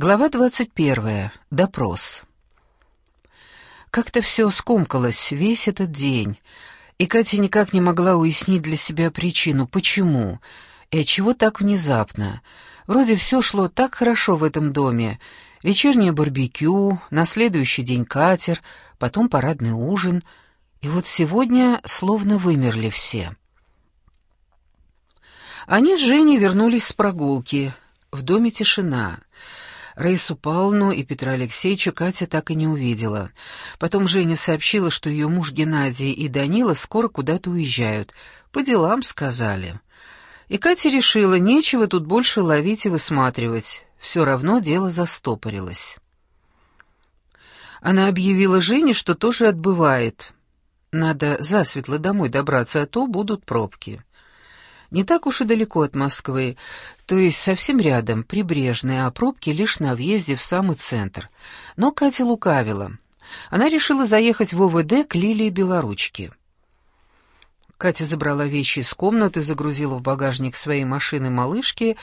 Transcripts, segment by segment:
Глава двадцать первая. Допрос. Как-то все скомкалось весь этот день, и Катя никак не могла уяснить для себя причину, почему и отчего так внезапно. Вроде все шло так хорошо в этом доме. Вечернее барбекю, на следующий день катер, потом парадный ужин. И вот сегодня словно вымерли все. Они с Женей вернулись с прогулки. В доме тишина. Раису Павловну и Петра Алексеевича Катя так и не увидела. Потом Женя сообщила, что ее муж Геннадий и Данила скоро куда-то уезжают. По делам сказали. И Катя решила, нечего тут больше ловить и высматривать. Все равно дело застопорилось. Она объявила Жене, что тоже отбывает. Надо засветло домой добраться, а то будут пробки не так уж и далеко от Москвы, то есть совсем рядом, прибрежные, а пробки лишь на въезде в самый центр. Но Катя лукавила. Она решила заехать в ОВД к Лилии Белоручке. Катя забрала вещи из комнаты, загрузила в багажник своей машины малышки.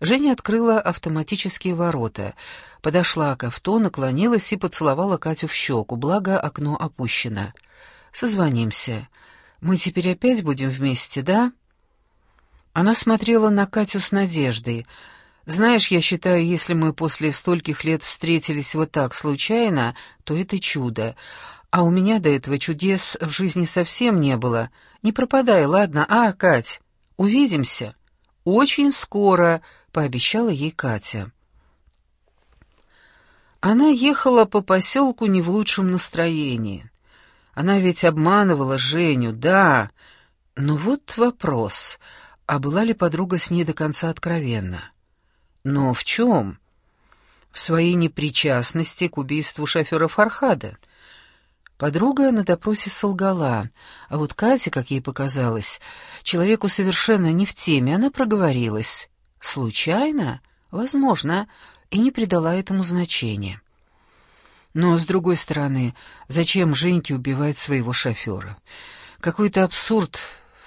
Женя открыла автоматические ворота. Подошла к авто, наклонилась и поцеловала Катю в щеку, благо окно опущено. «Созвонимся. Мы теперь опять будем вместе, да?» Она смотрела на Катю с надеждой. «Знаешь, я считаю, если мы после стольких лет встретились вот так случайно, то это чудо. А у меня до этого чудес в жизни совсем не было. Не пропадай, ладно? А, Кать, увидимся?» «Очень скоро», — пообещала ей Катя. Она ехала по поселку не в лучшем настроении. Она ведь обманывала Женю, да. Но вот вопрос — а была ли подруга с ней до конца откровенна? Но в чем? В своей непричастности к убийству шофера Фархада. Подруга на допросе солгала, а вот Катя, как ей показалось, человеку совершенно не в теме, она проговорилась. Случайно? Возможно, и не придала этому значения. Но, с другой стороны, зачем Женьке убивать своего шофера? Какой-то абсурд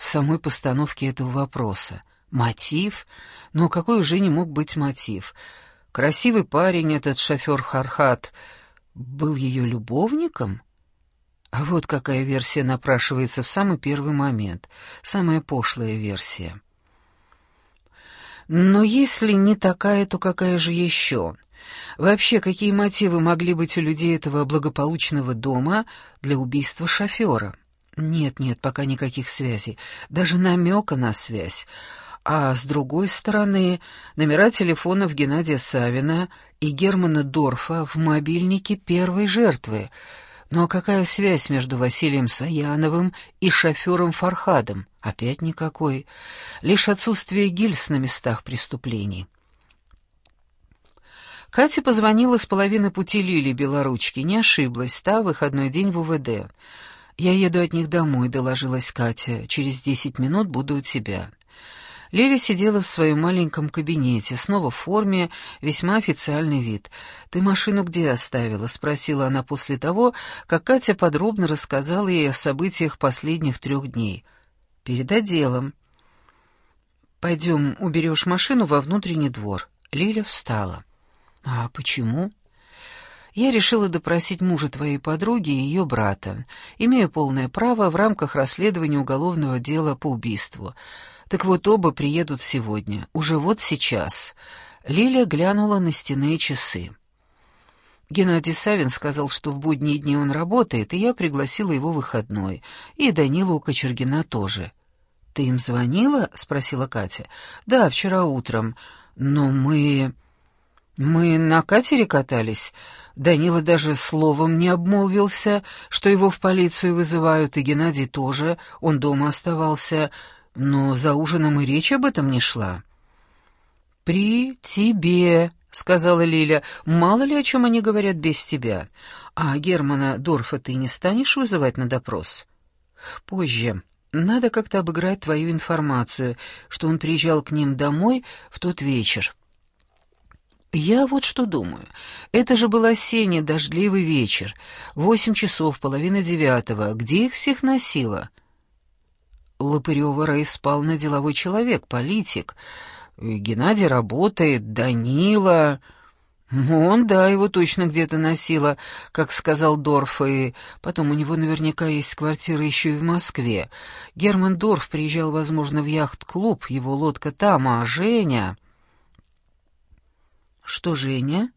в самой постановке этого вопроса. Мотив? Но какой уже не мог быть мотив? Красивый парень, этот шофер Хархат, был ее любовником? А вот какая версия напрашивается в самый первый момент, самая пошлая версия. Но если не такая, то какая же еще? Вообще, какие мотивы могли быть у людей этого благополучного дома для убийства шофера? Нет, нет, пока никаких связей, даже намека на связь. А с другой стороны, номера телефонов Геннадия Савина и Германа Дорфа в мобильнике первой жертвы. Но какая связь между Василием Саяновым и шофером Фархадом? Опять никакой. Лишь отсутствие гильз на местах преступлений. Катя позвонила с половины пути Лили Белоручки, не ошиблась, та выходной день в УВД. «Я еду от них домой», — доложилась Катя. «Через десять минут буду у тебя». Лиля сидела в своем маленьком кабинете, снова в форме, весьма официальный вид. «Ты машину где оставила?» — спросила она после того, как Катя подробно рассказала ей о событиях последних трех дней. «Перед отделом». «Пойдем, уберешь машину во внутренний двор». Лиля встала. «А почему?» Я решила допросить мужа твоей подруги и ее брата. Имею полное право в рамках расследования уголовного дела по убийству. Так вот, оба приедут сегодня, уже вот сейчас». Лилия глянула на стенные часы. Геннадий Савин сказал, что в будние дни он работает, и я пригласила его выходной. И Данилу Кочергина тоже. «Ты им звонила?» — спросила Катя. «Да, вчера утром. Но мы...» «Мы на катере катались. Данила даже словом не обмолвился, что его в полицию вызывают, и Геннадий тоже, он дома оставался, но за ужином и речь об этом не шла». «При тебе», — сказала Лиля, — «мало ли о чем они говорят без тебя. А Германа Дорфа ты не станешь вызывать на допрос?» «Позже. Надо как-то обыграть твою информацию, что он приезжал к ним домой в тот вечер». Я вот что думаю. Это же был осенний дождливый вечер. Восемь часов, половина девятого. Где их всех носило? Лопырева Раис на деловой человек, политик. Геннадий работает, Данила... Он, да, его точно где-то носило, как сказал Дорф, и потом у него наверняка есть квартира еще и в Москве. Герман Дорф приезжал, возможно, в яхт-клуб, его лодка там, а Женя... Что Женя?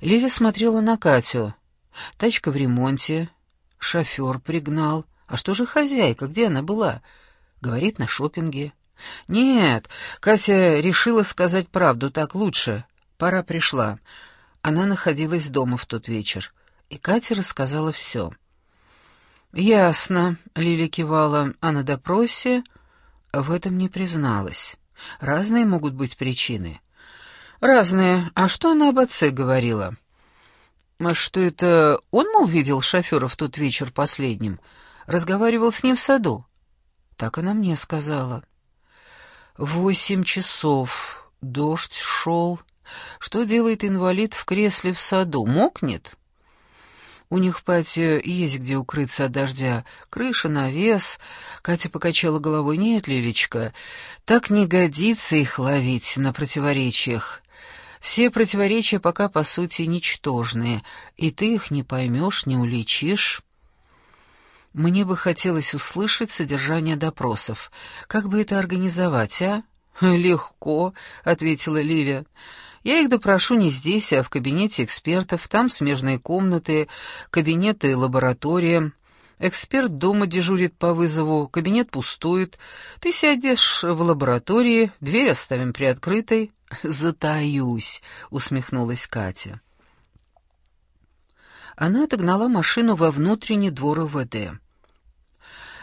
Лиля смотрела на Катю. Тачка в ремонте, шофер пригнал. А что же хозяйка, где она была? Говорит, на шопинге. Нет, Катя решила сказать правду, так лучше. Пора пришла. Она находилась дома в тот вечер, и Катя рассказала все. «Ясно», — Лиля кивала, а на допросе в этом не призналась. Разные могут быть причины. «Разные. А что она об отце говорила?» «А что это он, мол, видел шофера в тот вечер последним? Разговаривал с ним в саду?» Так она мне сказала. «Восемь часов. Дождь шел. Что делает инвалид в кресле в саду? Мокнет? У них в патио есть где укрыться от дождя. Крыша, навес. Катя покачала головой. Нет, Лилечка, так не годится их ловить на противоречиях. Все противоречия пока, по сути, ничтожные, и ты их не поймешь, не уличишь. Мне бы хотелось услышать содержание допросов. Как бы это организовать, а? «Легко», — ответила Лиля. Я их допрошу не здесь, а в кабинете экспертов. Там смежные комнаты, кабинеты и лаборатория. Эксперт дома дежурит по вызову, кабинет пустует. Ты сядешь в лаборатории, дверь оставим приоткрытой. «Затаюсь», — усмехнулась Катя. Она отогнала машину во внутренний двор ОВД.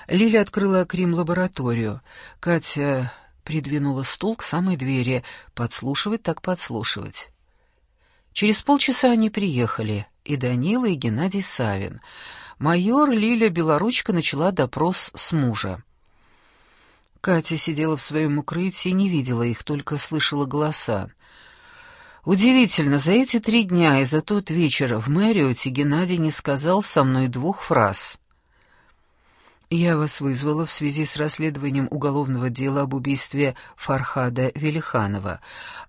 Лиля открыла Крим-лабораторию. Катя придвинула стул к самой двери. Подслушивать так подслушивать. Через полчаса они приехали, и Данила, и Геннадий Савин. Майор Лиля Белоручка начала допрос с мужа. Катя сидела в своем укрытии, не видела их, только слышала голоса. Удивительно, за эти три дня и за тот вечер в Мэриоте Геннадий не сказал со мной двух фраз. Я вас вызвала в связи с расследованием уголовного дела об убийстве Фархада Велиханова,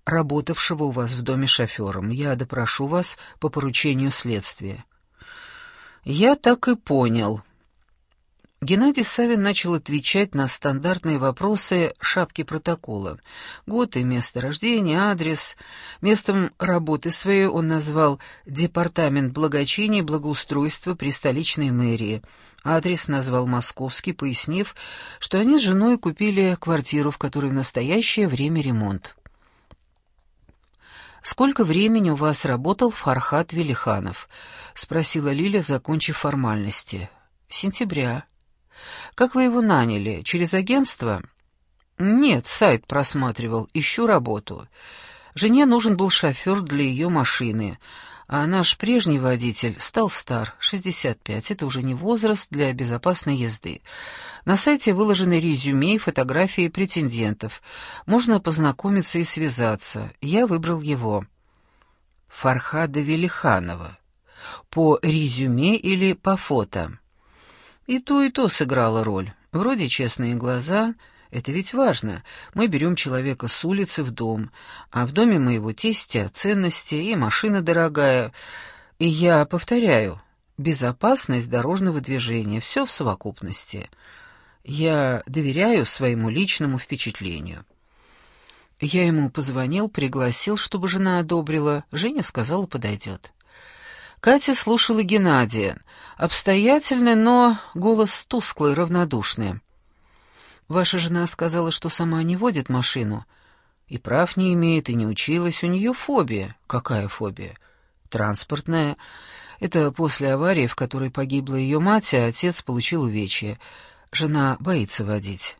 работавшего у вас в доме шофером. Я допрошу вас по поручению следствия». «Я так и понял», Геннадий Савин начал отвечать на стандартные вопросы шапки протокола. Год и место рождения, адрес. Местом работы своей он назвал Департамент благочиния и благоустройства при столичной мэрии. Адрес назвал московский, пояснив, что они с женой купили квартиру, в которой в настоящее время ремонт. «Сколько времени у вас работал Фархат Велиханов?» — спросила Лиля, закончив формальности. «Сентября». Как вы его наняли? Через агентство? Нет, сайт просматривал, ищу работу. Жене нужен был шофер для ее машины, а наш прежний водитель стал стар, 65, это уже не возраст для безопасной езды. На сайте выложены резюме и фотографии претендентов. Можно познакомиться и связаться. Я выбрал его. Фархада Велиханова. По резюме или по фото? И то, и то сыграло роль. Вроде честные глаза, это ведь важно. Мы берем человека с улицы в дом, а в доме моего тестя ценности и машина дорогая. И я повторяю, безопасность дорожного движения, все в совокупности. Я доверяю своему личному впечатлению. Я ему позвонил, пригласил, чтобы жена одобрила. Женя сказала, подойдет. Катя слушала Геннадия. Обстоятельный, но голос тусклый, равнодушный. «Ваша жена сказала, что сама не водит машину. И прав не имеет, и не училась. У нее фобия». «Какая фобия?» «Транспортная. Это после аварии, в которой погибла ее мать, а отец получил увечье. Жена боится водить».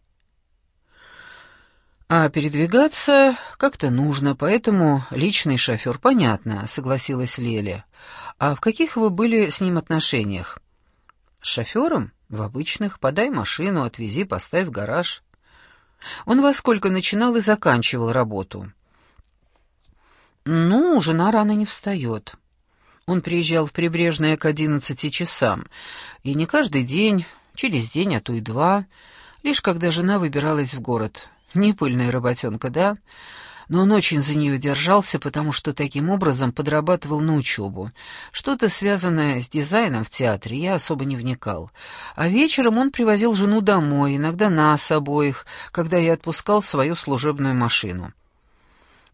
А передвигаться как-то нужно, поэтому личный шофер, понятно, согласилась Леля. А в каких вы были с ним отношениях? С шофером? В обычных. Подай машину, отвези, поставь в гараж. Он во сколько начинал и заканчивал работу? Ну, жена рано не встает. Он приезжал в Прибрежное к одиннадцати часам, и не каждый день, через день, а то и два, лишь когда жена выбиралась в город. Не пыльная работенка, да? Но он очень за нее держался, потому что таким образом подрабатывал на учебу. Что-то связанное с дизайном в театре я особо не вникал. А вечером он привозил жену домой, иногда нас обоих, когда я отпускал свою служебную машину.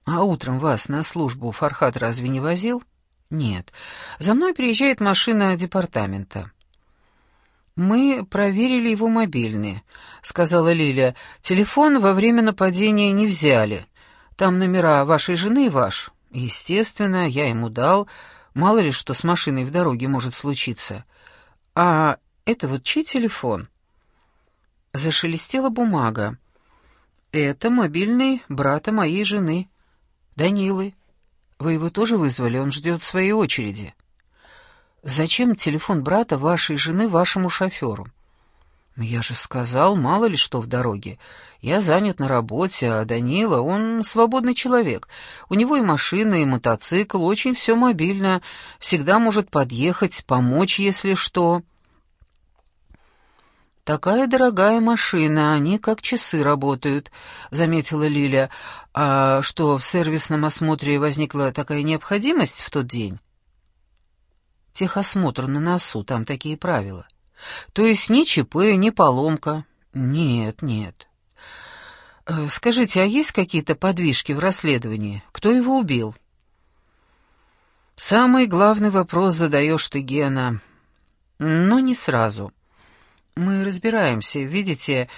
«А утром вас на службу Фархат разве не возил?» «Нет. За мной приезжает машина департамента». «Мы проверили его мобильный», — сказала Лиля. «Телефон во время нападения не взяли. Там номера вашей жены и ваш. Естественно, я ему дал. Мало ли что с машиной в дороге может случиться. А это вот чей телефон?» Зашелестела бумага. «Это мобильный брата моей жены, Данилы. Вы его тоже вызвали? Он ждет своей очереди». Зачем телефон брата вашей жены вашему шоферу? Я же сказал, мало ли что в дороге. Я занят на работе, а Данила, он свободный человек. У него и машина, и мотоцикл, очень все мобильно, всегда может подъехать, помочь, если что. «Такая дорогая машина, они как часы работают», — заметила Лиля. «А что, в сервисном осмотре возникла такая необходимость в тот день?» Техосмотр на носу, там такие правила. То есть ни ЧП, ни поломка. Нет, нет. Э, скажите, а есть какие-то подвижки в расследовании? Кто его убил? Самый главный вопрос задаешь ты, Гена. Но не сразу. Мы разбираемся, видите,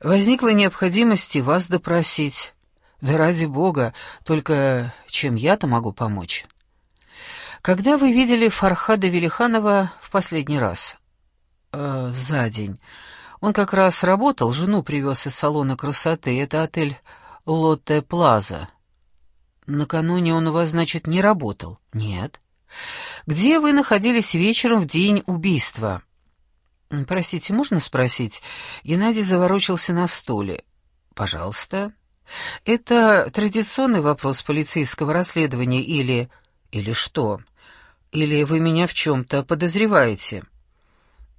возникла необходимость вас допросить. Да ради бога, только чем я-то могу помочь? Когда вы видели Фархада Велиханова в последний раз? Э, за день. Он как раз работал, жену привез из салона красоты. Это отель Лотте Плаза. Накануне он у вас, значит, не работал? Нет. Где вы находились вечером в день убийства? Простите, можно спросить? Геннадий заворочился на стуле. Пожалуйста. Это традиционный вопрос полицейского расследования или... или что? Или вы меня в чем-то подозреваете?»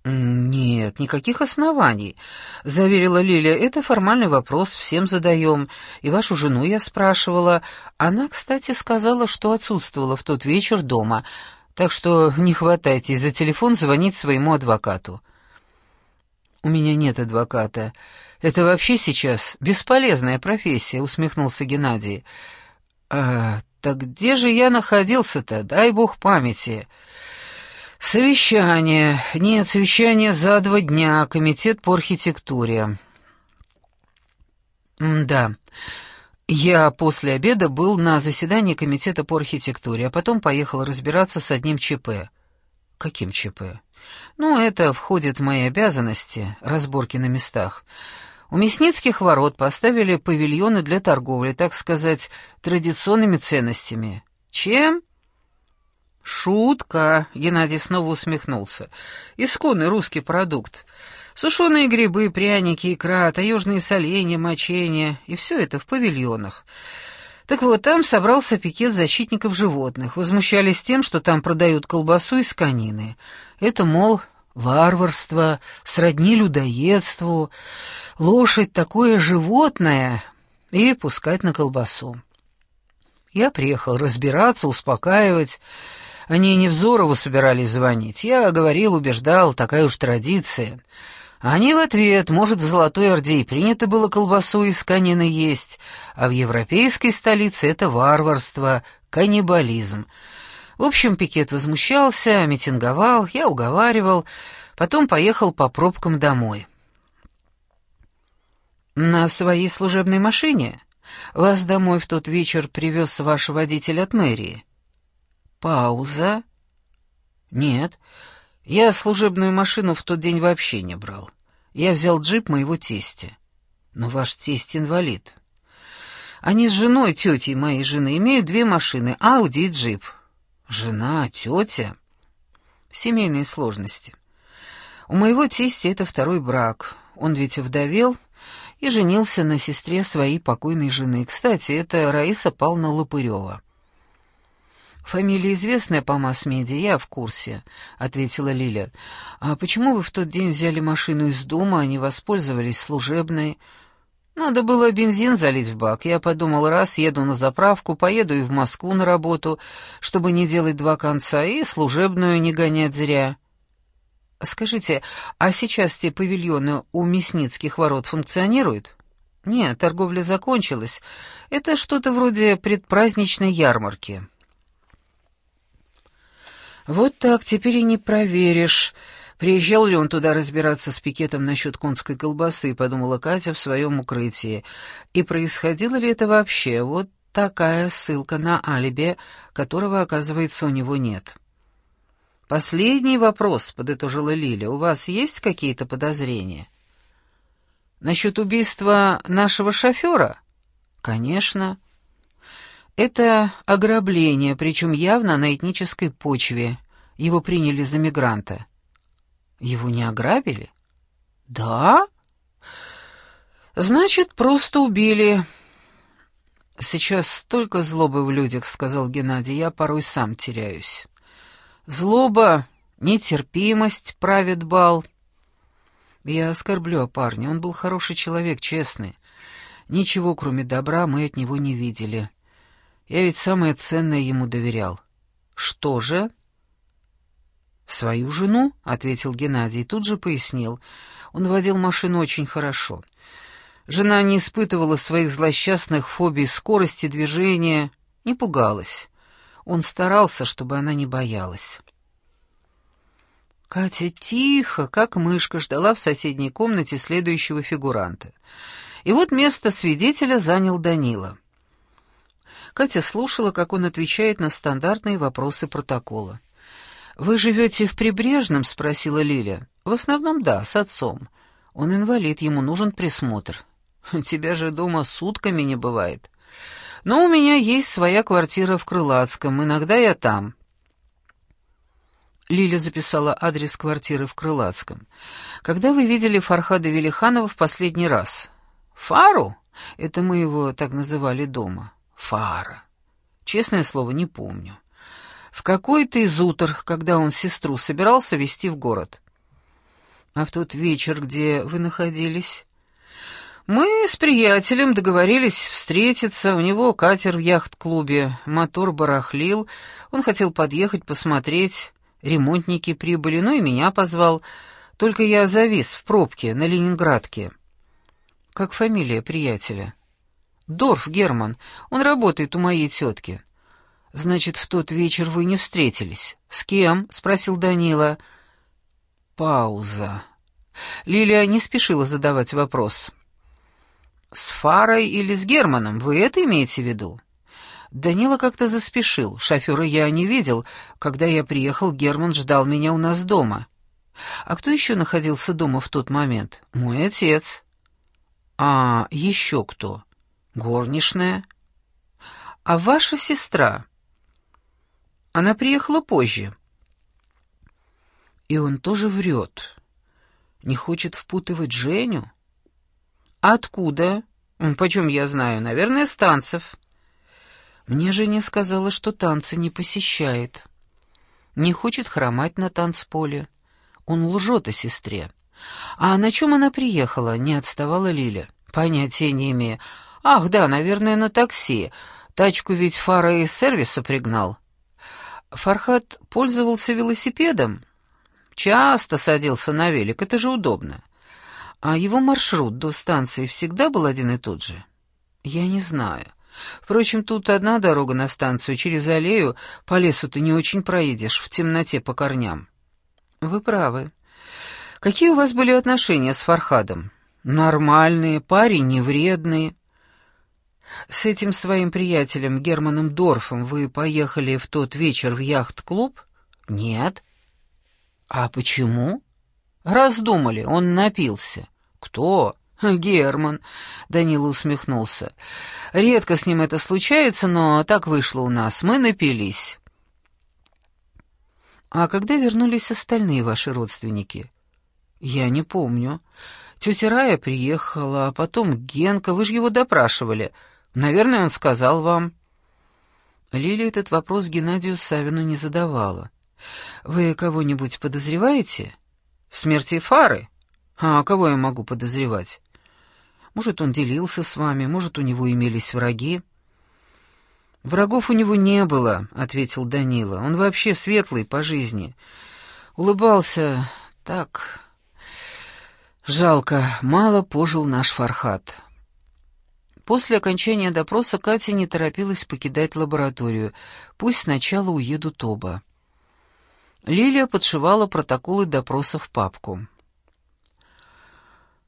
«Нет, никаких оснований», — заверила Лилия. «Это формальный вопрос, всем задаем. И вашу жену я спрашивала. Она, кстати, сказала, что отсутствовала в тот вечер дома, так что не хватайтесь за телефон звонить своему адвокату». «У меня нет адвоката. Это вообще сейчас бесполезная профессия», — усмехнулся Геннадий. «А, так где же я находился-то, дай бог памяти? Совещание. Нет, совещание за два дня. Комитет по архитектуре. Да. Я после обеда был на заседании комитета по архитектуре, а потом поехал разбираться с одним ЧП. Каким ЧП? Ну, это входит в мои обязанности, разборки на местах. У Мясницких ворот поставили павильоны для торговли, так сказать, традиционными ценностями. Чем? Шутка, Геннадий снова усмехнулся. Исконный русский продукт. Сушеные грибы, пряники, икра, таежные соленья, мочения, и все это в павильонах. Так вот, там собрался пикет защитников животных. Возмущались тем, что там продают колбасу из конины. Это, мол, варварство, сродни людоедству, лошадь такое животное, и пускать на колбасу. Я приехал разбираться, успокаивать. Они Невзорову собирались звонить. Я говорил, убеждал, такая уж традиция. Они в ответ, может, в Золотой Орде и принято было колбасу из конины есть, а в европейской столице это варварство, каннибализм. В общем, пикет возмущался, митинговал, я уговаривал, потом поехал по пробкам домой. «На своей служебной машине? Вас домой в тот вечер привез ваш водитель от мэрии?» «Пауза?» «Нет, я служебную машину в тот день вообще не брал. Я взял джип моего тестя. Но ваш тесть инвалид. Они с женой, тетей моей жены, имеют две машины, Ауди и джип. Жена, тетя. Семейные сложности. У моего тестя это второй брак. Он ведь вдовел и женился на сестре своей покойной жены. Кстати, это Раиса Павловна Лопырева. «Фамилия известная по масс-медиа, я в курсе», — ответила Лиля. «А почему вы в тот день взяли машину из дома, а не воспользовались служебной?» Надо было бензин залить в бак. Я подумал, раз еду на заправку, поеду и в Москву на работу, чтобы не делать два конца, и служебную не гонять зря. Скажите, а сейчас те павильоны у Мясницких ворот функционируют? Нет, торговля закончилась. Это что-то вроде предпраздничной ярмарки. Вот так теперь и не проверишь, Приезжал ли он туда разбираться с пикетом насчет конской колбасы, подумала Катя в своем укрытии. И происходило ли это вообще? Вот такая ссылка на алиби, которого, оказывается, у него нет. «Последний вопрос», — подытожила Лиля. «У вас есть какие-то подозрения?» «Насчет убийства нашего шофера?» «Конечно». «Это ограбление, причем явно на этнической почве. Его приняли за мигранта». Его не ограбили? Да? Значит, просто убили. Сейчас столько злобы в людях, сказал Геннадий, я порой сам теряюсь. Злоба, нетерпимость правит бал. Я оскорблю о парне, он был хороший человек, честный. Ничего, кроме добра, мы от него не видели. Я ведь самое ценное ему доверял. Что же? «Свою жену?» — ответил Геннадий, тут же пояснил. Он водил машину очень хорошо. Жена не испытывала своих злосчастных фобий скорости движения, не пугалась. Он старался, чтобы она не боялась. Катя тихо, как мышка, ждала в соседней комнате следующего фигуранта. И вот место свидетеля занял Данила. Катя слушала, как он отвечает на стандартные вопросы протокола. «Вы живете в Прибрежном?» — спросила Лиля. «В основном да, с отцом. Он инвалид, ему нужен присмотр. Тебя же дома сутками не бывает. Но у меня есть своя квартира в Крылатском, иногда я там». Лиля записала адрес квартиры в Крылатском. «Когда вы видели Фархада Велиханова в последний раз?» «Фару?» — это мы его так называли дома. «Фара». Честное слово, не помню в какой-то из утр, когда он сестру собирался везти в город. А в тот вечер, где вы находились? Мы с приятелем договорились встретиться, у него катер в яхт-клубе, мотор барахлил, он хотел подъехать посмотреть, ремонтники прибыли, ну и меня позвал, только я завис в пробке на Ленинградке. Как фамилия приятеля? Дорф Герман, он работает у моей тетки. «Значит, в тот вечер вы не встретились. С кем?» — спросил Данила. Пауза. Лилия не спешила задавать вопрос. «С Фарой или с Германом? Вы это имеете в виду?» Данила как-то заспешил. Шофера я не видел. Когда я приехал, Герман ждал меня у нас дома. А кто еще находился дома в тот момент? Мой отец. А еще кто? Горничная. А ваша сестра? Она приехала позже. И он тоже врет. Не хочет впутывать Женю? А откуда? Почем я знаю? Наверное, с танцев. Мне Женя сказала, что танцы не посещает. Не хочет хромать на танцполе. Он лжет о сестре. А на чем она приехала? Не отставала Лиля. Понятия не имею. Ах, да, наверное, на такси. Тачку ведь Фара из сервиса пригнал. Фархат пользовался велосипедом? Часто садился на велик, это же удобно. А его маршрут до станции всегда был один и тот же? Я не знаю. Впрочем, тут одна дорога на станцию, через аллею, по лесу ты не очень проедешь, в темноте по корням. Вы правы. Какие у вас были отношения с Фархадом? Нормальные, парень невредный. С этим своим приятелем Германом Дорфом вы поехали в тот вечер в яхт-клуб? Нет. А почему? Раздумали, он напился. Кто? Герман. Данила усмехнулся. Редко с ним это случается, но так вышло у нас. Мы напились. А когда вернулись остальные ваши родственники? Я не помню. Тетя Рая приехала, а потом Генка, вы же его допрашивали. Наверное, он сказал вам...» Лилия этот вопрос Геннадию Савину не задавала. «Вы кого-нибудь подозреваете?» «В смерти Фары? А кого я могу подозревать?» Может, он делился с вами, может, у него имелись враги. «Врагов у него не было», — ответил Данила. «Он вообще светлый по жизни. Улыбался так. Жалко, мало пожил наш Фархат». После окончания допроса Катя не торопилась покидать лабораторию. Пусть сначала уедут оба. Лилия подшивала протоколы допроса в папку.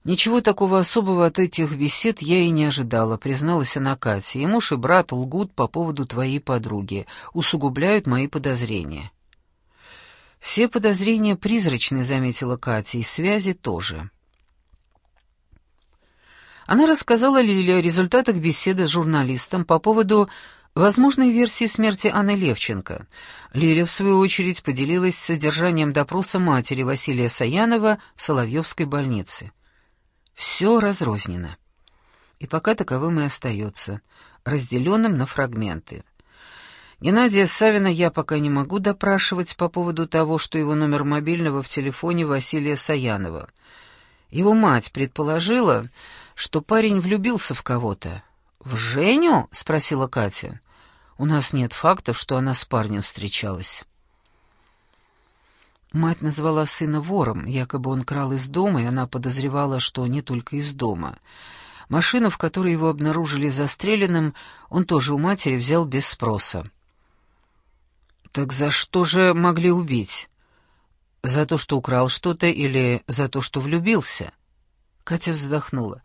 «Ничего такого особого от этих бесед я и не ожидала», — призналась она Кате. «И муж, и брат лгут по поводу твоей подруги, усугубляют мои подозрения». «Все подозрения призрачны», — заметила Катя, — «и связи тоже». Она рассказала Лиле о результатах беседы с журналистом по поводу возможной версии смерти Анны Левченко. Лиля, в свою очередь, поделилась содержанием допроса матери Василия Саянова в Соловьевской больнице. Все разрознено. И пока таковым и остается, разделенным на фрагменты. Геннадия Савина я пока не могу допрашивать по поводу того, что его номер мобильного в телефоне Василия Саянова. Его мать предположила, что парень влюбился в кого-то. «В Женю?» — спросила Катя. «У нас нет фактов, что она с парнем встречалась». Мать назвала сына вором, якобы он крал из дома, и она подозревала, что не только из дома. Машину, в которой его обнаружили застреленным, он тоже у матери взял без спроса. «Так за что же могли убить? За то, что украл что-то или за то, что влюбился?» Катя вздохнула.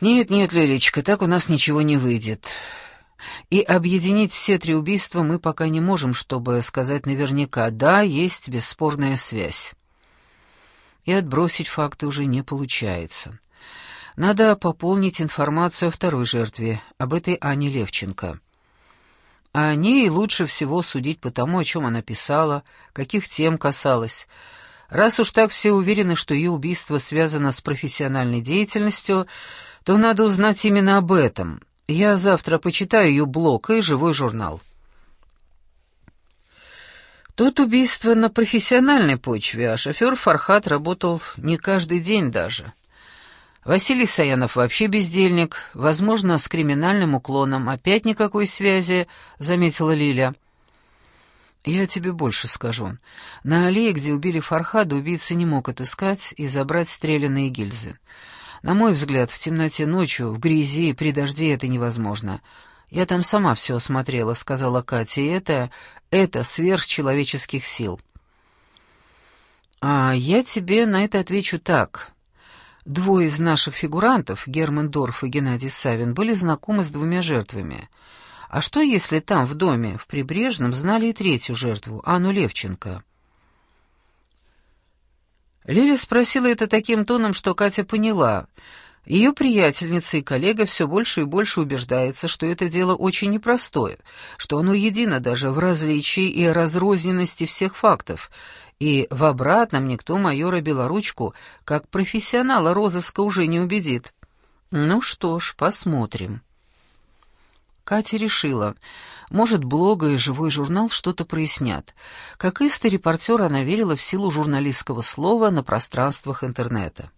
«Нет, нет, Лилечка, так у нас ничего не выйдет. И объединить все три убийства мы пока не можем, чтобы сказать наверняка, да, есть бесспорная связь. И отбросить факты уже не получается. Надо пополнить информацию о второй жертве, об этой Ане Левченко. О ней лучше всего судить по тому, о чем она писала, каких тем касалась. Раз уж так все уверены, что ее убийство связано с профессиональной деятельностью, то надо узнать именно об этом — я завтра почитаю ее блог и живой журнал. Тут убийство на профессиональной почве, а шофер Фархат работал не каждый день даже. Василий Саянов вообще бездельник, возможно, с криминальным уклоном. Опять никакой связи, заметила Лиля. Я тебе больше скажу. На аллее, где убили Фархада, убийца не мог отыскать и забрать стрелянные гильзы. На мой взгляд, в темноте ночью, в грязи, при дожде это невозможно. Я там сама все осмотрела, сказала Катя, и это... это сверхчеловеческих сил. А я тебе на это отвечу так. Двое из наших фигурантов, Герман Дорф и Геннадий Савин, были знакомы с двумя жертвами. А что, если там, в доме, в Прибрежном, знали и третью жертву, Анну Левченко? Лиля спросила это таким тоном, что Катя поняла. Ее приятельница и коллега все больше и больше убеждается, что это дело очень непростое, что оно едино даже в различии и разрозненности всех фактов, и в обратном никто майора Белоручку как профессионала розыска уже не убедит. Ну что ж, посмотрим. Катя решила, может, блога и живой журнал что-то прояснят. Как истый репортер, она верила в силу журналистского слова на пространствах интернета.